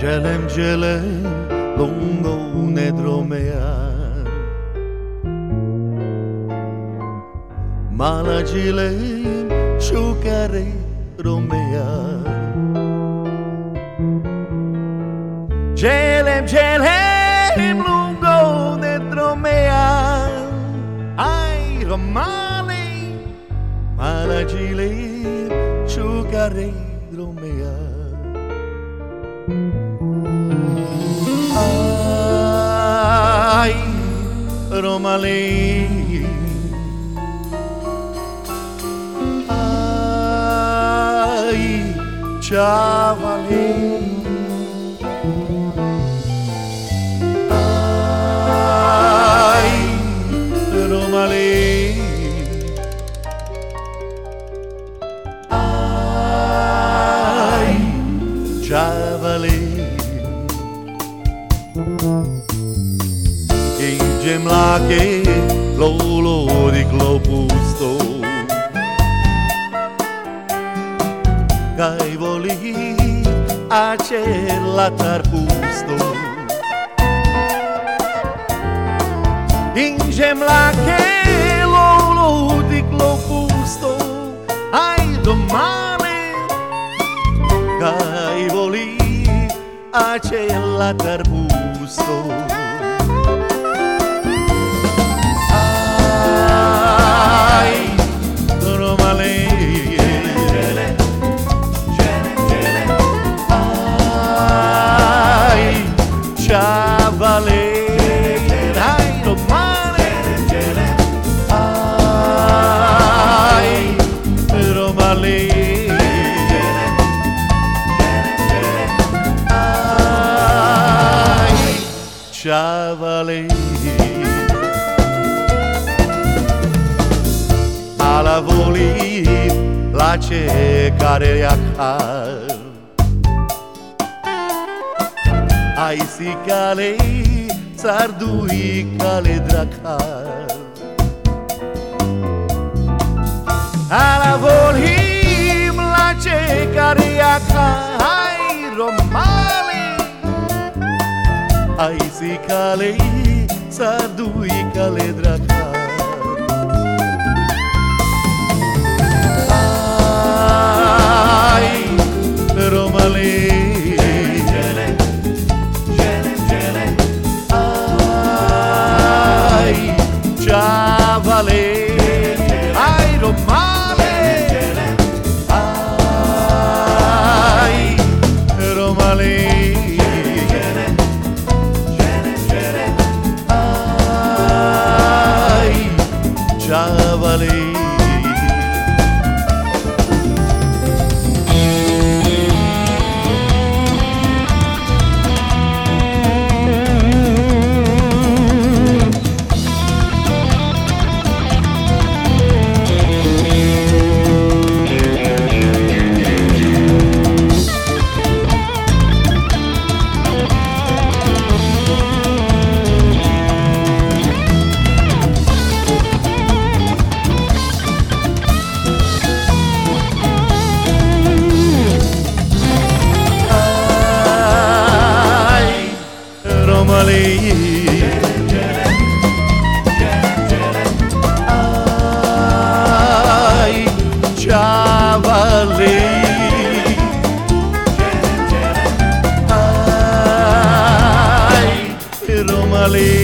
Gelem gelem lungo ne dromea. Mala gelem shukare romea. Gelem gelem lungo ne dromea. Ai romale Mala gelem shukare romea Ai, Romalei Ai, Chavalei Inđem lake, lolo diglo pusto Kaj voli, a će latar pusto Inđem lake, lolo diglo pusto Aj do mame, kaj voli a latar pusto Ai, Romale. Ai, Chavale. Romale. Ai, Romale. A la voli la care ia car. Ai si calei, țardui cale dracar. Ai si kale, sa dui Chavale. Romali.